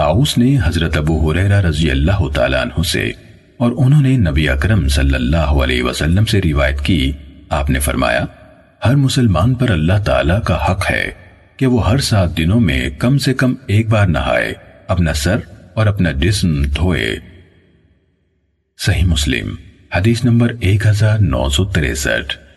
تاؤس نے حضرت ابو حریرہ رضی اللہ تعالیٰ عنہ سے اور انہوں نے نبی اکرم صلی اللہ علیہ وسلم سے روایت کی، آپ نے فرمایا، ہر مسلمان پر اللہ تعالیٰ کا حق ہے کہ وہ ہر سات دنوں میں کم سے کم ایک بار نہائے، اپنا سر اور اپنا جسم دھوئے۔ صحیح مسلم، حدیث نمبر ایک ہزار نو سو تریسٹھ۔